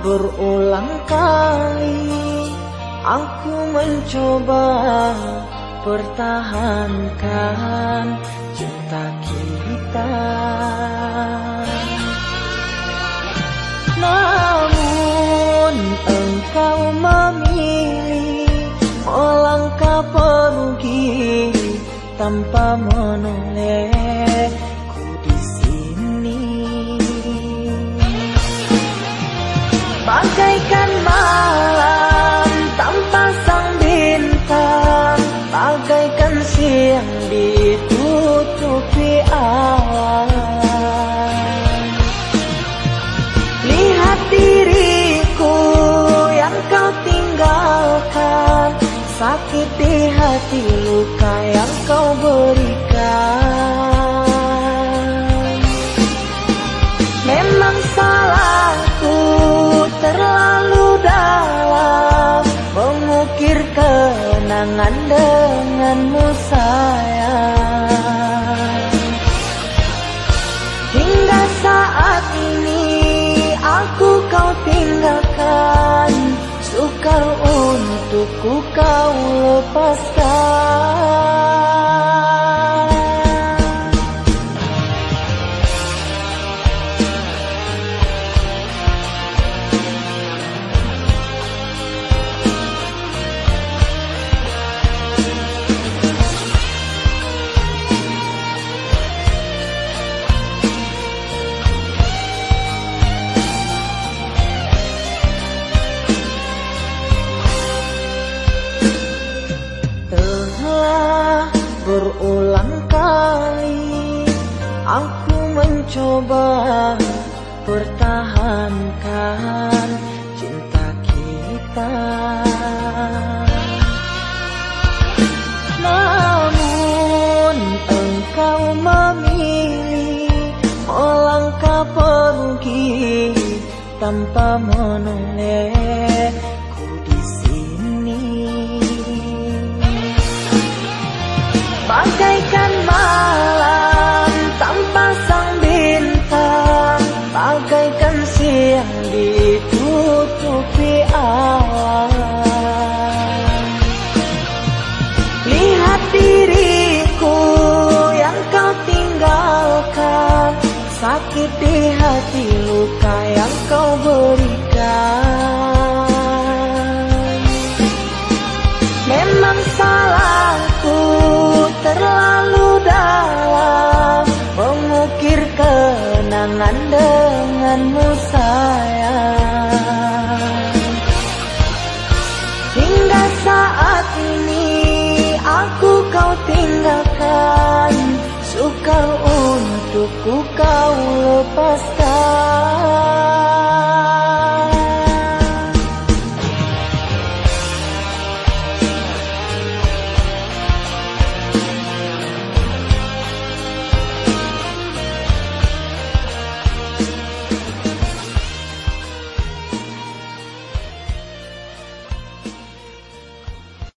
berulang kali Aku mencoba pertahankan cinta kita. Namun engkau memilih melangkah pergi tanpa menoleh di hati luka yang kau berikan. Memang salahku terlalu dalam Mengukir kenangan denganmu sayang. Hingga saat ini aku kau tinggalkan Sukar untukku kau lepaskan berulang kali Aku mencoba pertahankan cinta kita. Namun engkau memilih melangkah pergi tanpa menoleh Bagaikan siang ditutupi awan. Lihat diriku yang kau tinggalkan. Sakit di hati luka yang kau berikan. Memang salahku terlalu denganmu sayang. Hingga saat ini aku kau tinggalkan. Sukar untukku kau lepas